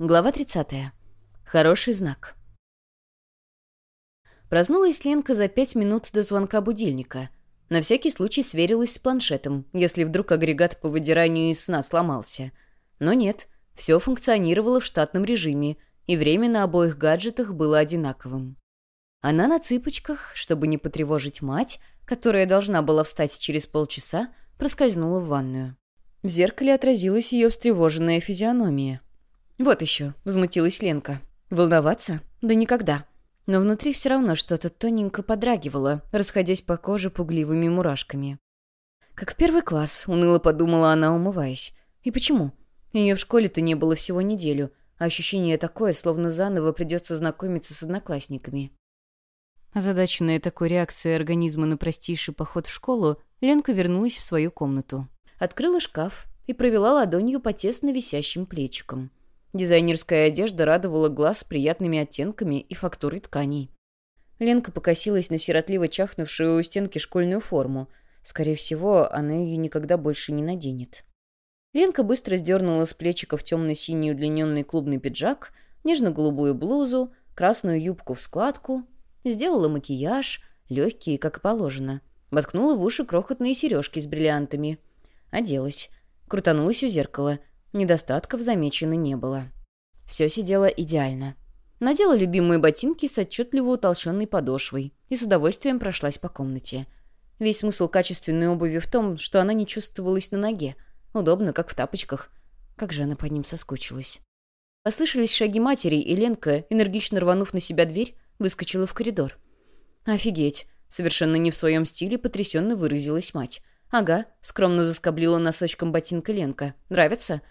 Глава 30. Хороший знак. Проснулась Ленка за пять минут до звонка будильника. На всякий случай сверилась с планшетом, если вдруг агрегат по выдиранию из сна сломался. Но нет, все функционировало в штатном режиме, и время на обоих гаджетах было одинаковым. Она на цыпочках, чтобы не потревожить мать, которая должна была встать через полчаса, проскользнула в ванную. В зеркале отразилась ее встревоженная физиономия. «Вот еще», — возмутилась Ленка. «Волноваться? Да никогда». Но внутри все равно что-то тоненько подрагивало, расходясь по коже пугливыми мурашками. «Как в первый класс», — уныло подумала она, умываясь. «И почему? Ее в школе-то не было всего неделю, а ощущение такое, словно заново придется знакомиться с одноклассниками». Озадаченная такой реакцией организма на простейший поход в школу, Ленка вернулась в свою комнату. Открыла шкаф и провела ладонью по тесно висящим плечикам. Дизайнерская одежда радовала глаз приятными оттенками и фактурой тканей. Ленка покосилась на сиротливо чахнувшую у стенки школьную форму. Скорее всего, она ее никогда больше не наденет. Ленка быстро сдернула с плечиков темно-синий удлиненный клубный пиджак, нежно-голубую блузу, красную юбку в складку, сделала макияж, легкий, как положено. Воткнула в уши крохотные сережки с бриллиантами. Оделась. Крутанулась у зеркала — Недостатков замечено не было. Все сидело идеально. Надела любимые ботинки с отчетливо утолщенной подошвой и с удовольствием прошлась по комнате. Весь смысл качественной обуви в том, что она не чувствовалась на ноге. Удобно, как в тапочках. Как же она под ним соскучилась. Послышались шаги матери, и Ленка, энергично рванув на себя дверь, выскочила в коридор. «Офигеть!» Совершенно не в своем стиле потрясенно выразилась мать. «Ага», — скромно заскоблила носочком ботинка Ленка. «Нравится?»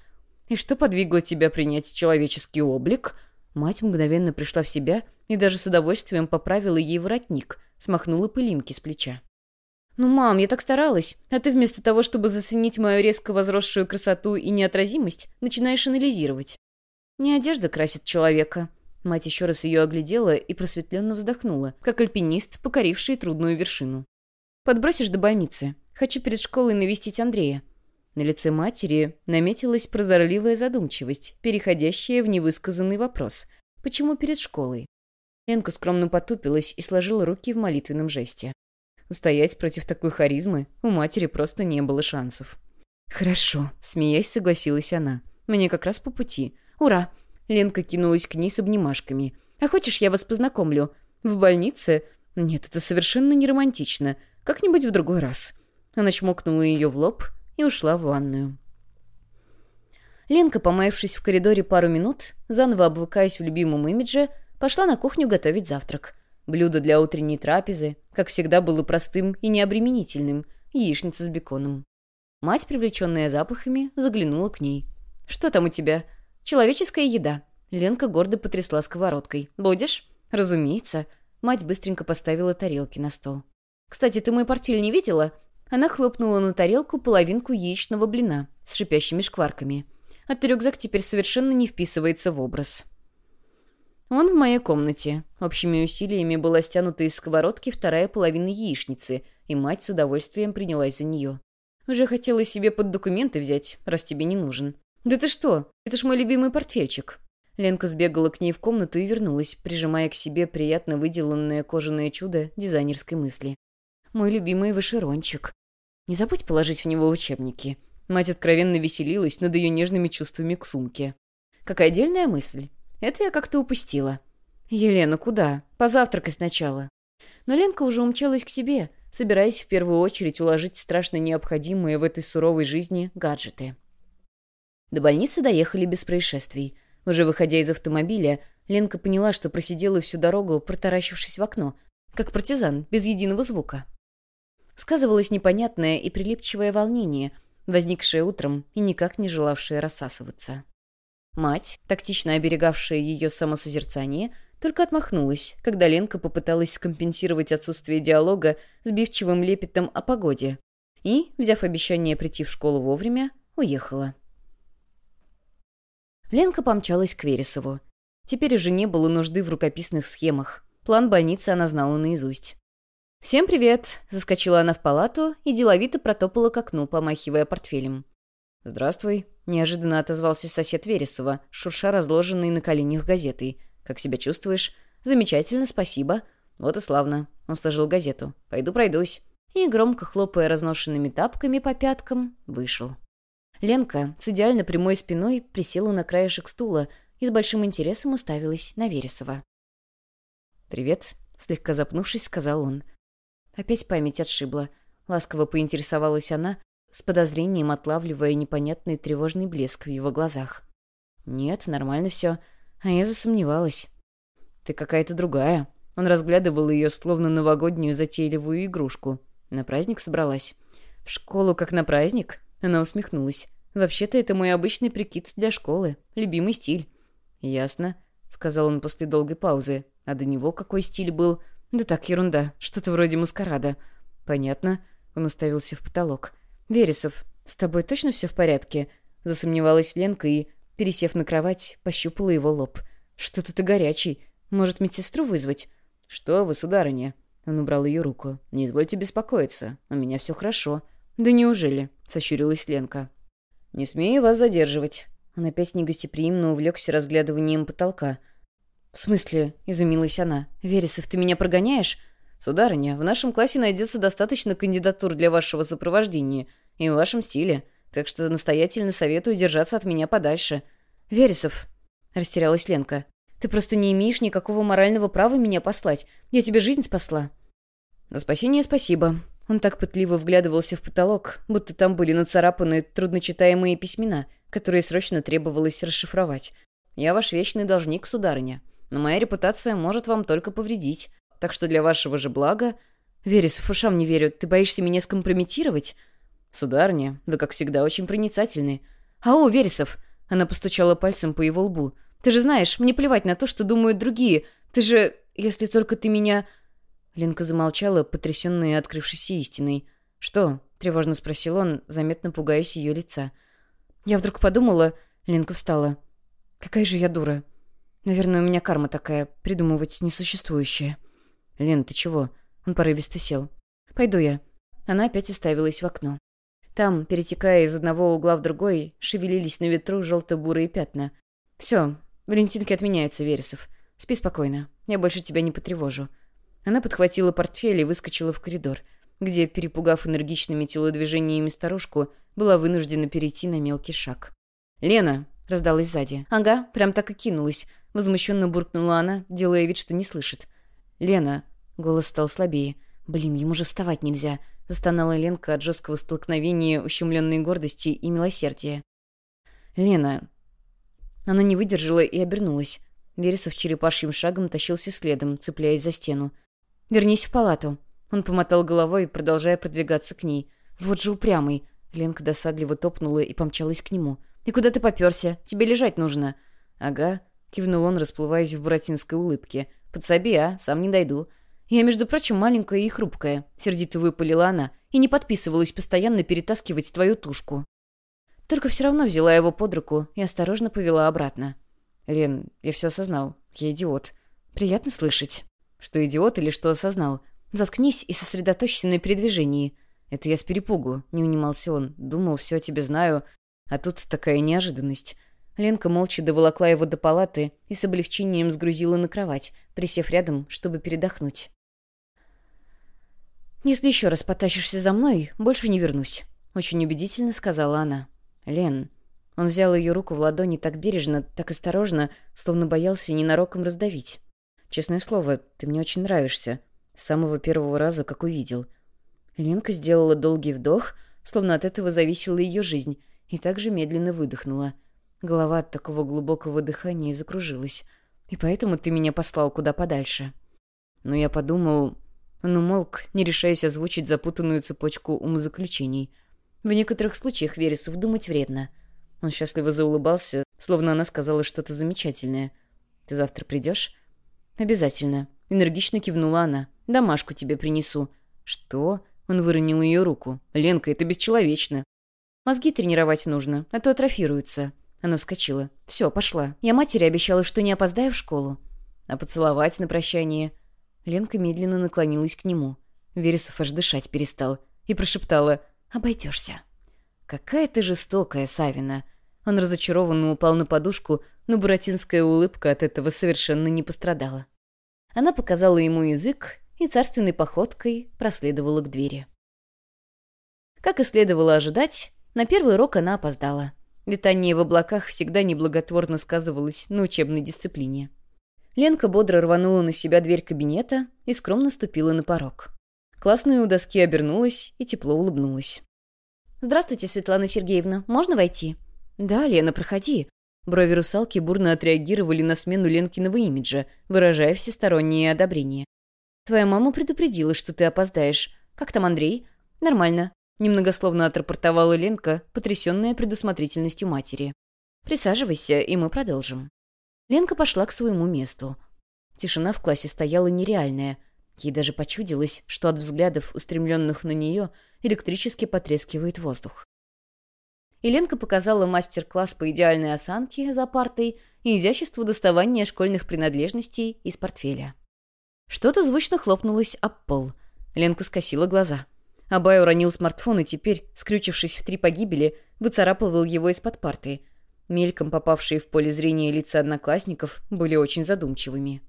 «И что подвигло тебя принять человеческий облик?» Мать мгновенно пришла в себя и даже с удовольствием поправила ей воротник, смахнула пылинки с плеча. «Ну, мам, я так старалась, а ты вместо того, чтобы заценить мою резко возросшую красоту и неотразимость, начинаешь анализировать. Не одежда красит человека». Мать еще раз ее оглядела и просветленно вздохнула, как альпинист, покоривший трудную вершину. «Подбросишь до больницы. Хочу перед школой навестить Андрея. На лице матери наметилась прозорливая задумчивость, переходящая в невысказанный вопрос. «Почему перед школой?» Ленка скромно потупилась и сложила руки в молитвенном жесте. Устоять против такой харизмы у матери просто не было шансов. «Хорошо», — смеясь, согласилась она. «Мне как раз по пути. Ура!» Ленка кинулась к ней с обнимашками. «А хочешь, я вас познакомлю? В больнице? Нет, это совершенно не романтично. Как-нибудь в другой раз». Она чмокнула ее в лоб и ушла в ванную. Ленка, помаявшись в коридоре пару минут, заново обвыкаясь в любимом имидже, пошла на кухню готовить завтрак. Блюдо для утренней трапезы, как всегда, было простым и необременительным — яичница с беконом. Мать, привлеченная запахами, заглянула к ней. «Что там у тебя?» «Человеческая еда». Ленка гордо потрясла сковородкой. «Будешь?» «Разумеется». Мать быстренько поставила тарелки на стол. «Кстати, ты мой портфель не видела? Она хлопнула на тарелку половинку яичного блина с шипящими шкварками. А рюкзак теперь совершенно не вписывается в образ. Он в моей комнате. Общими усилиями была стянута из сковородки вторая половина яичницы, и мать с удовольствием принялась за нее. Уже хотела себе под документы взять, раз тебе не нужен. «Да ты что? Это ж мой любимый портфельчик». Ленка сбегала к ней в комнату и вернулась, прижимая к себе приятно выделанное кожаное чудо дизайнерской мысли. «Мой любимый вышерончик. Не забудь положить в него учебники». Мать откровенно веселилась над ее нежными чувствами к сумке. «Какая отдельная мысль. Это я как-то упустила». «Елена, куда? Позавтракай сначала». Но Ленка уже умчалась к себе, собираясь в первую очередь уложить страшно необходимые в этой суровой жизни гаджеты. До больницы доехали без происшествий. Уже выходя из автомобиля, Ленка поняла, что просидела всю дорогу, протаращившись в окно, как партизан, без единого звука. Сказывалось непонятное и прилипчивое волнение, возникшее утром и никак не желавшее рассасываться. Мать, тактично оберегавшая ее самосозерцание, только отмахнулась, когда Ленка попыталась скомпенсировать отсутствие диалога сбивчивым лепетом о погоде и, взяв обещание прийти в школу вовремя, уехала. Ленка помчалась к Вересову. Теперь уже не было нужды в рукописных схемах. План больницы она знала наизусть. «Всем привет!» — заскочила она в палату и деловито протопала к окну, помахивая портфелем. «Здравствуй!» — неожиданно отозвался сосед Вересова, шурша разложенной на коленях газетой. «Как себя чувствуешь?» «Замечательно, спасибо». «Вот и славно». Он сложил газету. «Пойду пройдусь». И, громко хлопая разношенными тапками по пяткам, вышел. Ленка с идеально прямой спиной присела на краешек стула и с большим интересом уставилась на Вересова. «Привет», — слегка запнувшись, сказал он. Опять память отшибла. Ласково поинтересовалась она, с подозрением отлавливая непонятный тревожный блеск в его глазах. «Нет, нормально все. А я засомневалась. Ты какая-то другая». Он разглядывал ее, словно новогоднюю затейливую игрушку. На праздник собралась. «В школу как на праздник?» Она усмехнулась. «Вообще-то это мой обычный прикид для школы. Любимый стиль». «Ясно», — сказал он после долгой паузы. «А до него какой стиль был?» «Да так, ерунда. Что-то вроде маскарада». «Понятно». Он уставился в потолок. «Вересов, с тобой точно все в порядке?» Засомневалась Ленка и, пересев на кровать, пощупала его лоб. «Что-то ты горячий. Может, медсестру вызвать?» «Что вы, сударыня?» Он убрал ее руку. «Не извольте беспокоиться. У меня все хорошо». «Да неужели?» — сощурилась Ленка. «Не смею вас задерживать». Он опять негостеприимно увлекся разглядыванием потолка. «В смысле?» — изумилась она. «Вересов, ты меня прогоняешь?» «Сударыня, в нашем классе найдется достаточно кандидатур для вашего сопровождения и в вашем стиле, так что настоятельно советую держаться от меня подальше». «Вересов», — растерялась Ленка, — «ты просто не имеешь никакого морального права меня послать. Я тебе жизнь спасла». «На спасение спасибо». Он так пытливо вглядывался в потолок, будто там были нацарапаны трудночитаемые письмена, которые срочно требовалось расшифровать. «Я ваш вечный должник, сударыня, но моя репутация может вам только повредить. Так что для вашего же блага... Вересов, ушам не верю. Ты боишься меня скомпрометировать? Сударыня, вы, как всегда, очень проницательны. Ау, Вересов! Она постучала пальцем по его лбу. Ты же знаешь, мне плевать на то, что думают другие. Ты же... Если только ты меня... Ленка замолчала, потрясенная открывшейся истиной. «Что?» — тревожно спросил он, заметно пугаясь ее лица. «Я вдруг подумала...» — Ленка встала. «Какая же я дура. Наверное, у меня карма такая, придумывать несуществующее». «Лен, ты чего?» Он порывисто сел. «Пойду я». Она опять уставилась в окно. Там, перетекая из одного угла в другой, шевелились на ветру желто-бурые пятна. «Все, Валентинки отменяются, Вересов. Спи спокойно. Я больше тебя не потревожу». Она подхватила портфель и выскочила в коридор, где, перепугав энергичными телодвижениями старушку, была вынуждена перейти на мелкий шаг. «Лена!» — раздалась сзади. «Ага, прям так и кинулась». Возмущенно буркнула она, делая вид, что не слышит. «Лена!» — голос стал слабее. «Блин, ему же вставать нельзя!» — застонала Ленка от жесткого столкновения ущемленной гордости и милосердия. «Лена!» Она не выдержала и обернулась. Вересов черепашьим шагом тащился следом, цепляясь за стену. «Вернись в палату!» Он помотал головой, продолжая продвигаться к ней. «Вот же упрямый!» Ленка досадливо топнула и помчалась к нему. «И куда ты попёрся? Тебе лежать нужно!» «Ага», — кивнул он, расплываясь в буратинской улыбке. «Подсоби, а? Сам не дойду». «Я, между прочим, маленькая и хрупкая», — сердито выпалила она, «и не подписывалась постоянно перетаскивать твою тушку». Только все равно взяла его под руку и осторожно повела обратно. «Лен, я все осознал. Я идиот. Приятно слышать». «Что идиот или что осознал? Заткнись и сосредоточься на передвижении». «Это я с перепугу», — не унимался он. «Думал, все о тебе знаю, а тут такая неожиданность». Ленка молча доволокла его до палаты и с облегчением сгрузила на кровать, присев рядом, чтобы передохнуть. «Если еще раз потащишься за мной, больше не вернусь», — очень убедительно сказала она. «Лен». Он взял ее руку в ладони так бережно, так осторожно, словно боялся ненароком раздавить. «Честное слово, ты мне очень нравишься. С самого первого раза, как увидел». Ленка сделала долгий вдох, словно от этого зависела ее жизнь, и также медленно выдохнула — Голова от такого глубокого дыхания закружилась. И поэтому ты меня послал куда подальше. Но я подумал... Он умолк, не решаясь озвучить запутанную цепочку умозаключений. В некоторых случаях Вересов думать вредно. Он счастливо заулыбался, словно она сказала что-то замечательное. «Ты завтра придешь?» «Обязательно», — энергично кивнула она. «Домашку тебе принесу». «Что?» — он выронил ее руку. «Ленка, это бесчеловечно». «Мозги тренировать нужно, а то атрофируются». Она вскочила. «Все, пошла. Я матери обещала, что не опоздаю в школу». «А поцеловать на прощание?» Ленка медленно наклонилась к нему. Вересов аж дышать перестал. И прошептала «Обойдешься». «Какая ты жестокая, Савина!» Он разочарованно упал на подушку, но буратинская улыбка от этого совершенно не пострадала. Она показала ему язык и царственной походкой проследовала к двери. Как и следовало ожидать, на первый урок она опоздала. Летание в облаках всегда неблаготворно сказывалось на учебной дисциплине. Ленка бодро рванула на себя дверь кабинета и скромно ступила на порог. Классная у доски обернулась и тепло улыбнулась. «Здравствуйте, Светлана Сергеевна. Можно войти?» «Да, Лена, проходи». Брови русалки бурно отреагировали на смену Ленкиного имиджа, выражая всестороннее одобрение. «Твоя мама предупредила, что ты опоздаешь. Как там Андрей?» «Нормально. Немногословно отрапортовала Ленка, потрясенная предусмотрительностью матери. «Присаживайся, и мы продолжим». Ленка пошла к своему месту. Тишина в классе стояла нереальная. Ей даже почудилось, что от взглядов, устремленных на нее, электрически потрескивает воздух. И Ленка показала мастер-класс по идеальной осанке за партой и изяществу доставания школьных принадлежностей из портфеля. Что-то звучно хлопнулось об пол. Ленка скосила глаза. Абай уронил смартфон и теперь, скрючившись в три погибели, выцарапывал его из-под парты. Мельком попавшие в поле зрения лица одноклассников были очень задумчивыми.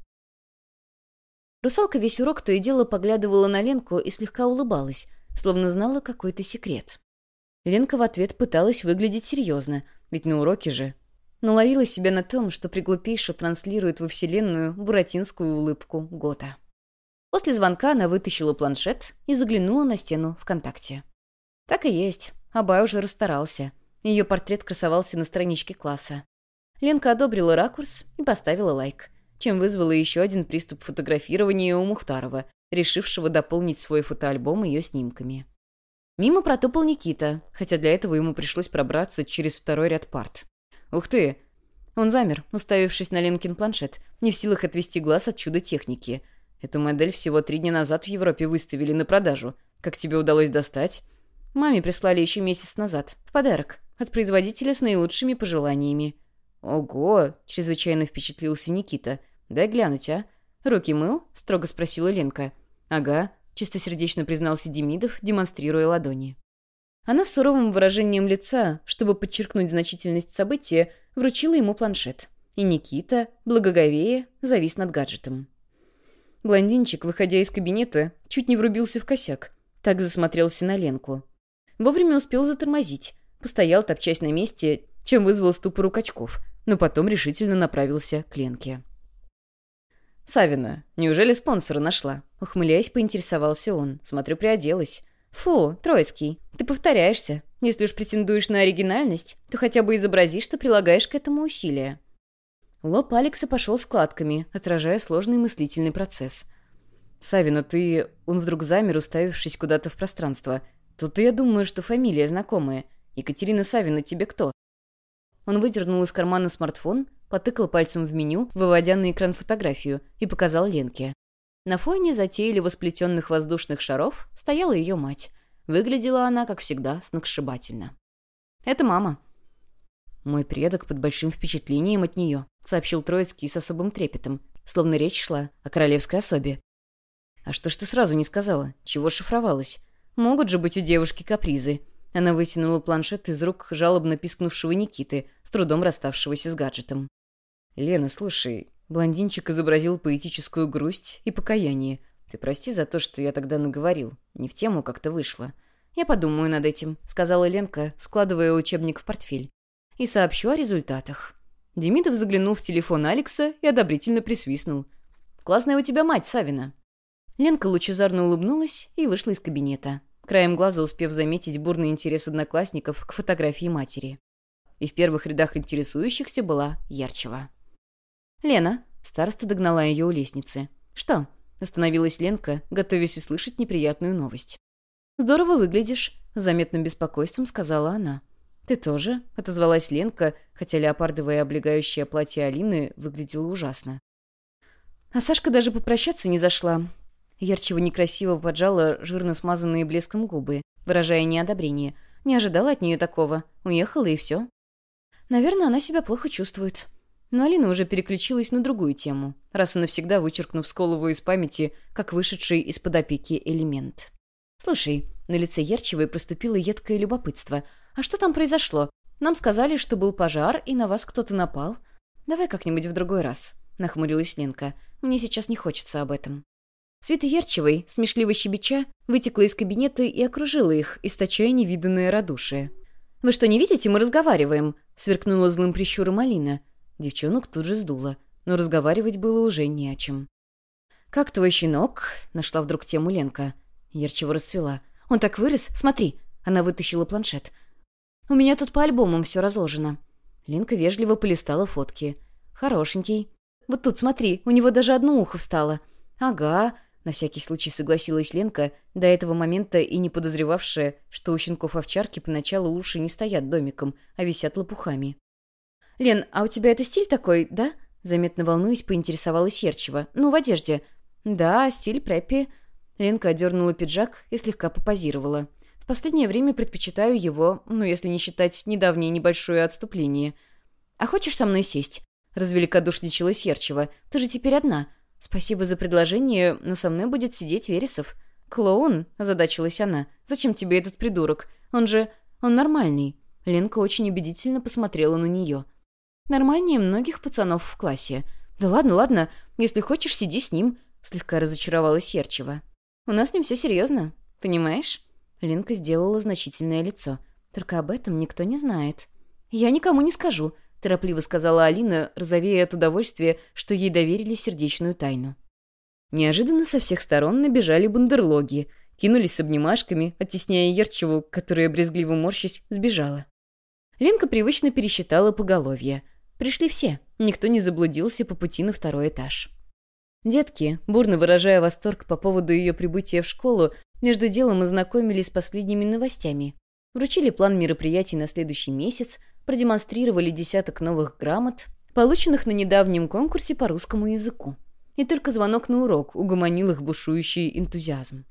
Русалка весь урок то и дело поглядывала на Ленку и слегка улыбалась, словно знала какой-то секрет. Ленка в ответ пыталась выглядеть серьезно, ведь на уроке же. Но ловила себя на том, что приглупейше транслирует во Вселенную буратинскую улыбку Гота. После звонка она вытащила планшет и заглянула на стену ВКонтакте. Так и есть. Абай уже расстарался. Ее портрет красовался на страничке класса. Ленка одобрила ракурс и поставила лайк, чем вызвала еще один приступ фотографирования у Мухтарова, решившего дополнить свой фотоальбом ее снимками. Мимо протопал Никита, хотя для этого ему пришлось пробраться через второй ряд парт. «Ух ты!» Он замер, уставившись на Ленкин планшет, не в силах отвести глаз от чуда техники — Эту модель всего три дня назад в Европе выставили на продажу. Как тебе удалось достать? Маме прислали еще месяц назад. В подарок. От производителя с наилучшими пожеланиями. Ого! Чрезвычайно впечатлился Никита. Дай глянуть, а? Руки мыл? Строго спросила Ленка. Ага. Чистосердечно признался Демидов, демонстрируя ладони. Она с суровым выражением лица, чтобы подчеркнуть значительность события, вручила ему планшет. И Никита, благоговея, завис над гаджетом. Блондинчик, выходя из кабинета, чуть не врубился в косяк. Так засмотрелся на Ленку. Вовремя успел затормозить. Постоял, топчась на месте, чем вызвал ступор у качков, но потом решительно направился к Ленке. «Савина, неужели спонсора нашла?» Ухмыляясь, поинтересовался он. «Смотрю, приоделась». «Фу, Троицкий, ты повторяешься. Если уж претендуешь на оригинальность, то хотя бы изобрази, что прилагаешь к этому усилия». Лоб Алекса пошел складками, отражая сложный мыслительный процесс. «Савина, ты...» Он вдруг замер, уставившись куда-то в пространство. «Тут я думаю, что фамилия знакомая. Екатерина Савина тебе кто?» Он выдернул из кармана смартфон, потыкал пальцем в меню, выводя на экран фотографию, и показал Ленке. На фоне затейливо сплетенных воздушных шаров стояла ее мать. Выглядела она, как всегда, сногсшибательно. «Это мама», «Мой предок под большим впечатлением от нее», — сообщил Троицкий с особым трепетом, словно речь шла о королевской особе. «А что ж ты сразу не сказала? Чего шифровалась? Могут же быть у девушки капризы». Она вытянула планшет из рук жалобно пискнувшего Никиты, с трудом расставшегося с гаджетом. «Лена, слушай...» Блондинчик изобразил поэтическую грусть и покаяние. «Ты прости за то, что я тогда наговорил. Не в тему как-то вышло». «Я подумаю над этим», — сказала Ленка, складывая учебник в портфель и сообщу о результатах». Демидов заглянул в телефон Алекса и одобрительно присвистнул. «Классная у тебя мать, Савина». Ленка лучезарно улыбнулась и вышла из кабинета, краем глаза успев заметить бурный интерес одноклассников к фотографии матери. И в первых рядах интересующихся была Ярчева. «Лена», — староста догнала ее у лестницы. «Что?» — остановилась Ленка, готовясь услышать неприятную новость. «Здорово выглядишь», — заметным беспокойством сказала она. «Ты тоже?» — отозвалась Ленка, хотя леопардовое облегающее платье Алины выглядело ужасно. А Сашка даже попрощаться не зашла. Ярчева некрасиво поджала жирно смазанные блеском губы, выражая неодобрение. Не ожидала от нее такого. Уехала и все. Наверное, она себя плохо чувствует. Но Алина уже переключилась на другую тему, раз и навсегда вычеркнув Сколову из памяти, как вышедший из-под опеки элемент. «Слушай», — на лице Ярчевой проступило едкое любопытство — «А что там произошло? Нам сказали, что был пожар, и на вас кто-то напал. Давай как-нибудь в другой раз», — нахмурилась Ленка. «Мне сейчас не хочется об этом». Света Ярчевой, смешливо щебеча, вытекла из кабинета и окружила их, источая невиданное радушие. «Вы что, не видите? Мы разговариваем!» — сверкнула злым прищуром Алина. Девчонок тут же сдуло, но разговаривать было уже не о чем. «Как твой щенок?» — нашла вдруг тему Ленка. Ярчева расцвела. «Он так вырос? Смотри!» Она вытащила планшет. «У меня тут по альбомам все разложено». Ленка вежливо полистала фотки. «Хорошенький. Вот тут, смотри, у него даже одно ухо встало». «Ага, на всякий случай согласилась Ленка, до этого момента и не подозревавшая, что у щенков овчарки поначалу уши не стоят домиком, а висят лопухами. «Лен, а у тебя это стиль такой, да?» Заметно волнуясь, поинтересовалась Ерчева. «Ну, в одежде». «Да, стиль преппи». Ленка одернула пиджак и слегка попозировала. «В последнее время предпочитаю его, ну, если не считать недавнее небольшое отступление». «А хочешь со мной сесть?» Развеликодушничалась Ерчева. «Ты же теперь одна. «Спасибо за предложение, но со мной будет сидеть Вересов». «Клоун?» – озадачилась она. «Зачем тебе этот придурок? Он же... он нормальный». Ленка очень убедительно посмотрела на нее. «Нормальнее многих пацанов в классе. Да ладно, ладно, если хочешь, сиди с ним», – слегка разочаровалась Серчева. «У нас не все серьезно, понимаешь?» Ленка сделала значительное лицо. «Только об этом никто не знает». «Я никому не скажу», торопливо сказала Алина, розовея от удовольствия, что ей доверили сердечную тайну. Неожиданно со всех сторон набежали бандерлоги, кинулись с обнимашками, оттесняя Ерчеву, которая, брезгливо морщась, сбежала. Ленка привычно пересчитала поголовье. Пришли все, никто не заблудился по пути на второй этаж. Детки, бурно выражая восторг по поводу ее прибытия в школу, между делом ознакомились с последними новостями. Вручили план мероприятий на следующий месяц, продемонстрировали десяток новых грамот, полученных на недавнем конкурсе по русскому языку. И только звонок на урок угомонил их бушующий энтузиазм.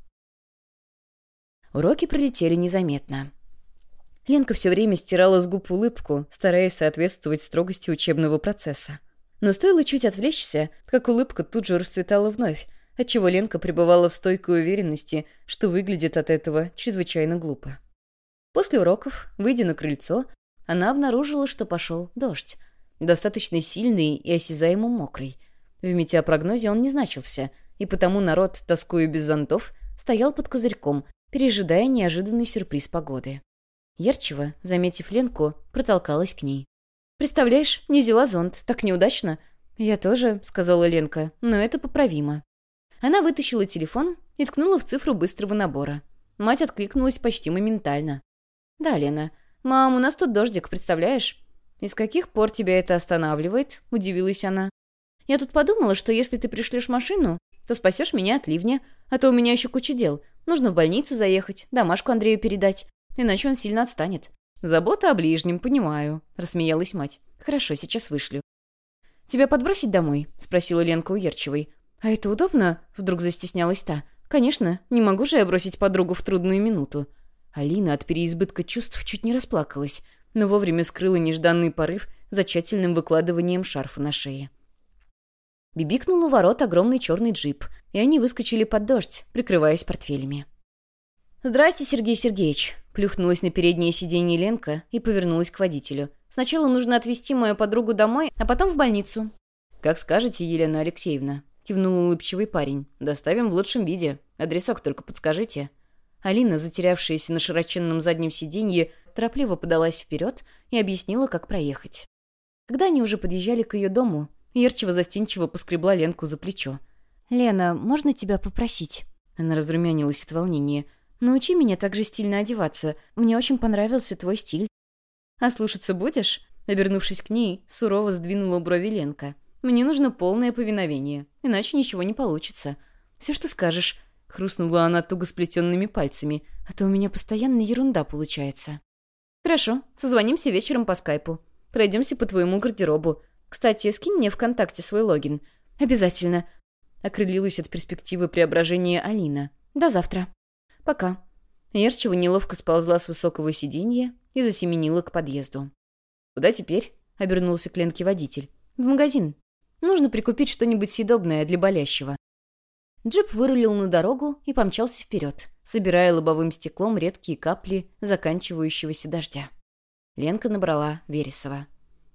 Уроки пролетели незаметно. Ленка все время стирала с губ улыбку, стараясь соответствовать строгости учебного процесса. Но стоило чуть отвлечься, как улыбка тут же расцветала вновь, отчего Ленка пребывала в стойкой уверенности, что выглядит от этого чрезвычайно глупо. После уроков, выйдя на крыльцо, она обнаружила, что пошел дождь. Достаточно сильный и осязаемо мокрый. В метеопрогнозе он не значился, и потому народ, тоскуя без зонтов, стоял под козырьком, пережидая неожиданный сюрприз погоды. Ярчева, заметив Ленку, протолкалась к ней. «Представляешь, не взяла зонт, так неудачно». «Я тоже», — сказала Ленка, — «но это поправимо». Она вытащила телефон и ткнула в цифру быстрого набора. Мать откликнулась почти моментально. «Да, Лена, «Мам, у нас тут дождик, представляешь?» «Из каких пор тебя это останавливает?» — удивилась она. «Я тут подумала, что если ты пришлешь машину, то спасешь меня от ливня, а то у меня еще куча дел. Нужно в больницу заехать, домашку Андрею передать, иначе он сильно отстанет». «Забота о ближнем, понимаю», — рассмеялась мать. «Хорошо, сейчас вышлю». «Тебя подбросить домой?» — спросила Ленка у Ерчевой. «А это удобно?» — вдруг застеснялась та. «Конечно, не могу же я бросить подругу в трудную минуту». Алина от переизбытка чувств чуть не расплакалась, но вовремя скрыла нежданный порыв за тщательным выкладыванием шарфа на шее. Бибикнул у ворот огромный черный джип, и они выскочили под дождь, прикрываясь портфелями. «Здрасте, Сергей Сергеевич!» Плюхнулась на переднее сиденье Ленка и повернулась к водителю. «Сначала нужно отвезти мою подругу домой, а потом в больницу». «Как скажете, Елена Алексеевна», — кивнул улыбчивый парень. «Доставим в лучшем виде. Адресок только подскажите». Алина, затерявшаяся на широченном заднем сиденье, торопливо подалась вперед и объяснила, как проехать. Когда они уже подъезжали к ее дому, Ерчева-застенчиво поскребла Ленку за плечо. «Лена, можно тебя попросить?» Она разрумянилась от волнения. «Научи меня так же стильно одеваться. Мне очень понравился твой стиль». «А слушаться будешь?» Обернувшись к ней, сурово сдвинула брови Ленка. «Мне нужно полное повиновение, иначе ничего не получится. Все, что скажешь, Хрустнула она туго сплетенными пальцами. «А то у меня постоянно ерунда получается». «Хорошо, созвонимся вечером по скайпу. Пройдемся по твоему гардеробу. Кстати, скинь мне ВКонтакте свой логин». «Обязательно». Окрылилась от перспективы преображения Алина. «До завтра». «Пока». Ерчева неловко сползла с высокого сиденья и засеменила к подъезду. «Куда теперь?» — обернулся к Ленке водитель. «В магазин. Нужно прикупить что-нибудь съедобное для болящего. Джип вырулил на дорогу и помчался вперед, собирая лобовым стеклом редкие капли заканчивающегося дождя. Ленка набрала Вересова.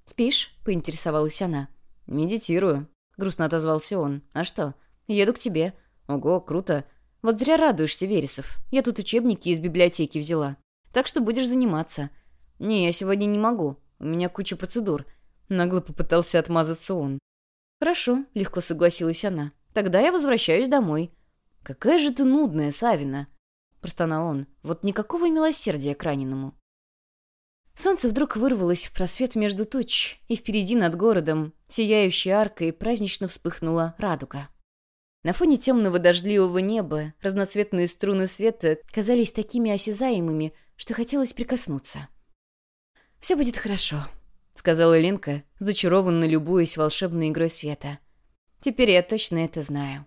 «Спишь?» — поинтересовалась она. «Медитирую», — грустно отозвался он. «А что? Еду к тебе. Ого, круто. Вот зря радуешься, Вересов. Я тут учебники из библиотеки взяла. Так что будешь заниматься». «Не, я сегодня не могу. У меня куча процедур». Нагло попытался отмазаться он. «Хорошо», — легко согласилась она. «Тогда я возвращаюсь домой». «Какая же ты нудная, Савина!» — простонал он. «Вот никакого милосердия к раненому». Солнце вдруг вырвалось в просвет между туч, и впереди над городом, сияющей аркой, празднично вспыхнула радуга. На фоне темного дождливого неба разноцветные струны света казались такими осязаемыми, что хотелось прикоснуться. «Все будет хорошо», — сказала Ленка, зачарованно любуясь волшебной игрой света. «Теперь я точно это знаю».